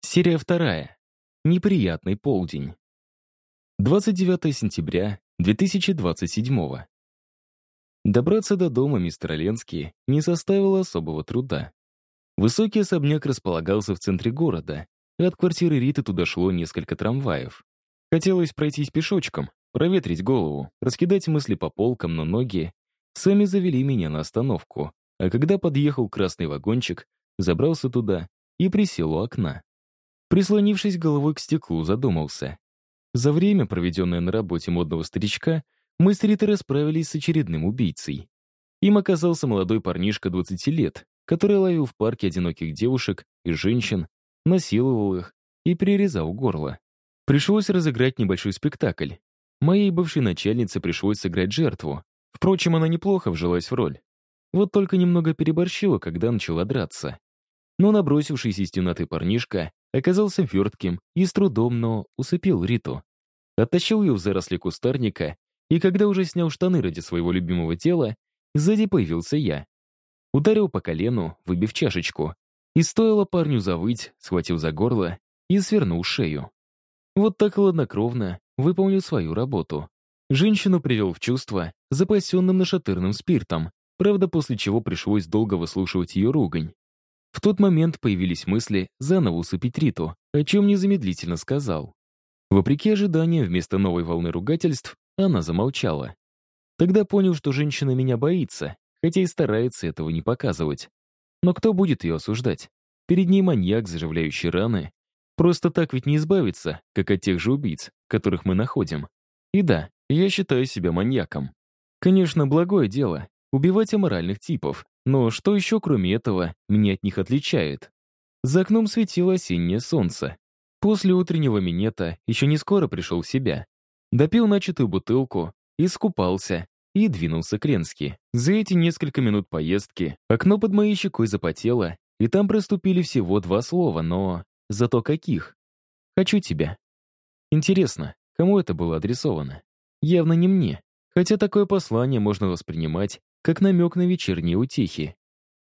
Серия вторая. Неприятный полдень. 29 сентября 2027 Добраться до дома мистера Ленски не составило особого труда. Высокий особняк располагался в центре города, и от квартиры Риты туда шло несколько трамваев. Хотелось пройтись пешочком, проветрить голову, раскидать мысли по полкам, но ноги сами завели меня на остановку, а когда подъехал красный вагончик, забрался туда и присел у окна. Прислонившись головой к стеклу, задумался. За время, проведенное на работе модного старичка, мы с Ритой расправились с очередным убийцей. Им оказался молодой парнишка 20 лет, который ловил в парке одиноких девушек и женщин, насиловал их и перерезал горло. Пришлось разыграть небольшой спектакль. Моей бывшей начальнице пришлось сыграть жертву. Впрочем, она неплохо вжилась в роль. Вот только немного переборщила, когда начала драться. Но набросившийся стенатый парнишка оказался вертким и с трудом, но усыпил Риту. Оттащил ее в заросли кустарника, и когда уже снял штаны ради своего любимого тела, сзади появился я. Ударил по колену, выбив чашечку, и стоило парню завыть, схватил за горло и свернул шею. Вот так хладнокровно выполнил свою работу. Женщину привел в чувство запасенным нашатырным спиртом, правда, после чего пришлось долго выслушивать ее ругань. В тот момент появились мысли заново усыпить Риту, о чем незамедлительно сказал. Вопреки ожиданиям, вместо новой волны ругательств, она замолчала. Тогда понял, что женщина меня боится, хотя и старается этого не показывать. Но кто будет ее осуждать? Перед ней маньяк, заживляющий раны. Просто так ведь не избавиться, как от тех же убийц, которых мы находим. И да, я считаю себя маньяком. Конечно, благое дело — убивать аморальных типов, но что еще, кроме этого, меня от них отличает? За окном светило осеннее солнце. После утреннего минета еще не скоро пришел в себя. Допил начатую бутылку, искупался и двинулся к Ленски. За эти несколько минут поездки окно под моей щекой запотело, и там проступили всего два слова, но зато каких? «Хочу тебя». Интересно, кому это было адресовано? Явно не мне, хотя такое послание можно воспринимать как намек на вечерние утехи.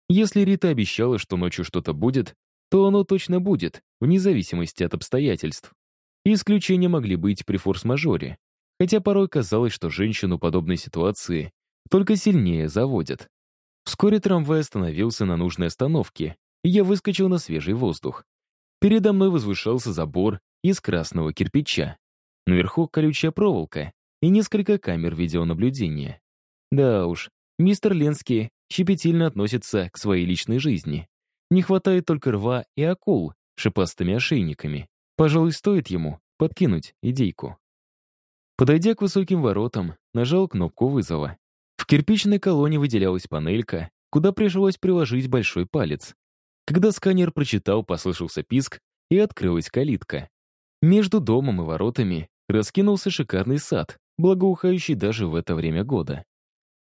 Если Рита обещала, что ночью что-то будет, то оно точно будет, вне зависимости от обстоятельств. исключения могли быть при форс-мажоре, хотя порой казалось, что женщину подобной ситуации только сильнее заводят. Вскоре трамвай остановился на нужной остановке, и я выскочил на свежий воздух. Передо мной возвышался забор из красного кирпича. Наверху колючая проволока и несколько камер видеонаблюдения. Да уж, Мистер Ленский щепетильно относится к своей личной жизни. Не хватает только рва и акул шипастыми ошейниками. Пожалуй, стоит ему подкинуть идейку. Подойдя к высоким воротам, нажал кнопку вызова. В кирпичной колонне выделялась панелька, куда пришлось приложить большой палец. Когда сканер прочитал, послышался писк, и открылась калитка. Между домом и воротами раскинулся шикарный сад, благоухающий даже в это время года.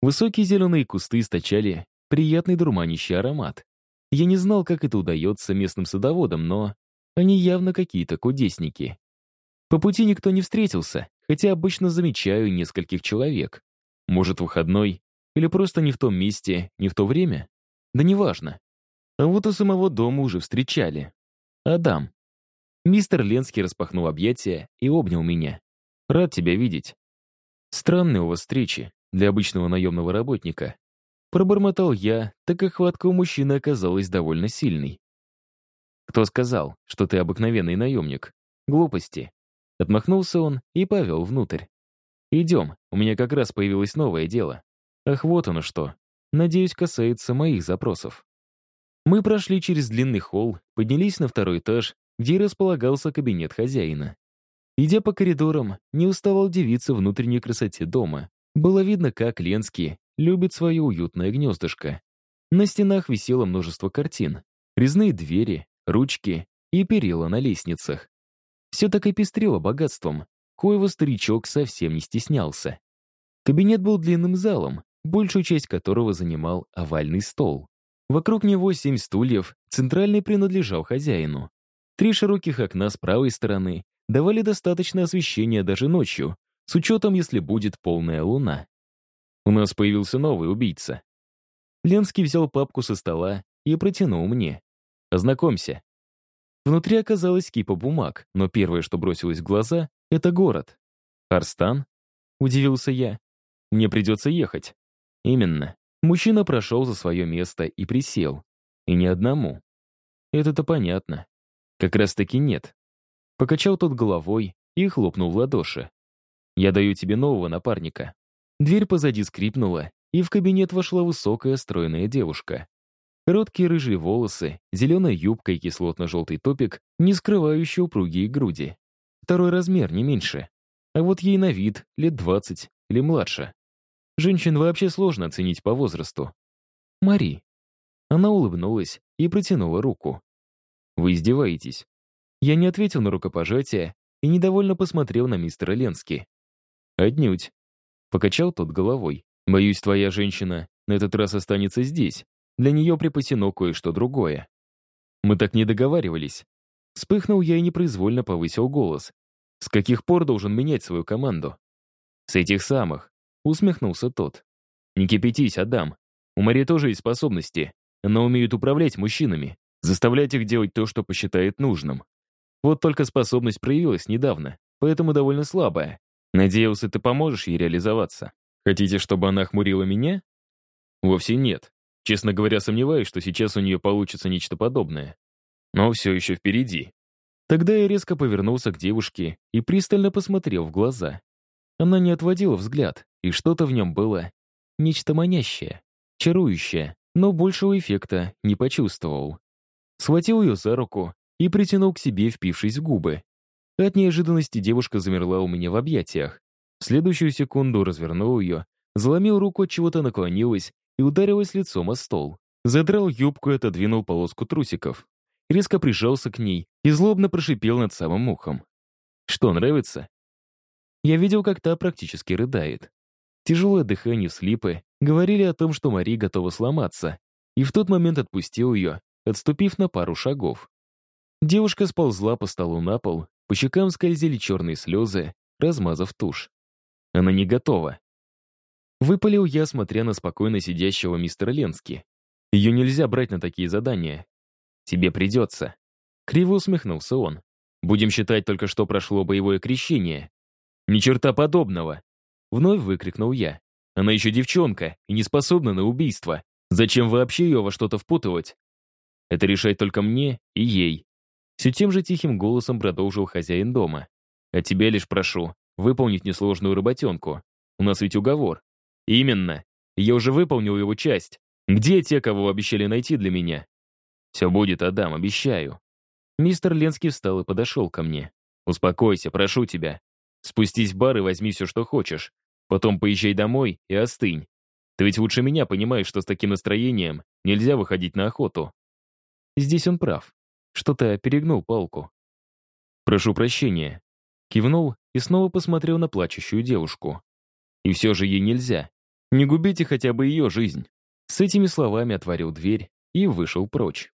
Высокие зеленые кусты источали приятный дурманящий аромат. Я не знал, как это удается местным садоводам, но они явно какие-то кудесники. По пути никто не встретился, хотя обычно замечаю нескольких человек. Может, выходной, или просто не в том месте, не в то время? Да неважно. А вот у самого дома уже встречали. Адам. Мистер Ленский распахнул объятия и обнял меня. Рад тебя видеть. Странные у вас встречи для обычного наемного работника. Пробормотал я, так как хватка у мужчины оказалась довольно сильной. «Кто сказал, что ты обыкновенный наемник? Глупости». Отмахнулся он и повел внутрь. «Идем, у меня как раз появилось новое дело. Ах, вот оно что. Надеюсь, касается моих запросов». Мы прошли через длинный холл, поднялись на второй этаж, где располагался кабинет хозяина. Идя по коридорам, не уставал дивиться внутренней красоте дома. Было видно, как Ленский любит свое уютное гнездышко. На стенах висело множество картин, резные двери, ручки и перила на лестницах. Все так и пестрело богатством, коего старичок совсем не стеснялся. Кабинет был длинным залом, большую часть которого занимал овальный стол. Вокруг него семь стульев, центральный принадлежал хозяину. Три широких окна с правой стороны давали достаточное освещение даже ночью, с учетом, если будет полная луна. У нас появился новый убийца. Ленский взял папку со стола и протянул мне. «Ознакомься». Внутри оказалась кипа бумаг, но первое, что бросилось в глаза, — это город. «Арстан?» — удивился я. «Мне придется ехать». «Именно». Мужчина прошел за свое место и присел. И не одному. Это-то понятно. Как раз-таки нет. Покачал тот головой и хлопнул в ладоши. «Я даю тебе нового напарника». Дверь позади скрипнула, и в кабинет вошла высокая стройная девушка. Короткие рыжие волосы, зеленая юбка и кислотно-желтый топик, не скрывающие упругие груди. Второй размер, не меньше. А вот ей на вид лет 20 или младше. Женщин вообще сложно оценить по возрасту. Мари. Она улыбнулась и протянула руку. «Вы издеваетесь?» Я не ответил на рукопожатие и недовольно посмотрел на мистера Ленски. «Отнюдь». Покачал тот головой. «Боюсь, твоя женщина на этот раз останется здесь, для нее припасено кое-что другое. Мы так не договаривались. Вспыхнул я и непроизвольно повысил голос. С каких пор должен менять свою команду? С этих самых. Усмехнулся тот. Не кипятись, Адам. У Мари тоже есть способности. Она умеет управлять мужчинами, заставлять их делать то, что посчитает нужным. Вот только способность проявилась недавно, поэтому довольно слабая. Надеялся, ты поможешь ей реализоваться. Хотите, чтобы она хмурила меня? Вовсе нет. Честно говоря, сомневаюсь, что сейчас у нее получится нечто подобное. Но все еще впереди. Тогда я резко повернулся к девушке и пристально посмотрел в глаза. Она не отводила взгляд, и что-то в нем было нечто манящее, чарующее, но большего эффекта не почувствовал. Схватил ее за руку и притянул к себе, впившись в губы. От неожиданности девушка замерла у меня в объятиях. В следующую секунду развернул ее, заломил руку, от чего-то наклонилась и ударилась лицом о стол. Задрал юбку и отодвинул полоску трусиков. Резко прижался к ней и злобно прошипел над самым ухом. «Что, нравится?» Я видел, как та практически рыдает. Тяжелое дыхание слипы говорили о том, что Мари готова сломаться, и в тот момент отпустил ее, отступив на пару шагов. Девушка сползла по столу на пол, по щекам скользили черные слезы, размазав тушь. Она не готова. Выпалил я, смотря на спокойно сидящего мистера Ленски. Ее нельзя брать на такие задания. Тебе придется. Криво усмехнулся он. Будем считать, только что прошло боевое крещение. Ни черта подобного. Вновь выкрикнул я. Она еще девчонка и не способна на убийство. Зачем вообще ее во что-то впутывать? Это решать только мне и ей. Все тем же тихим голосом продолжил хозяин дома. А тебя лишь прошу выполнить несложную работенку. У нас ведь уговор. Именно. Я уже выполнил его часть. Где те, кого обещали найти для меня? Все будет, Адам, обещаю. Мистер Ленский встал и подошел ко мне. Успокойся, прошу тебя. Спустись в бар и возьми все, что хочешь. Потом поезжай домой и остынь. Ты ведь лучше меня понимаешь, что с таким настроением нельзя выходить на охоту. Здесь он прав. Что-то перегнул палку. Прошу прощения. Кивнул и снова посмотрел на плачущую девушку. И все же ей нельзя. Не губите хотя бы ее жизнь. С этими словами отворил дверь и вышел прочь.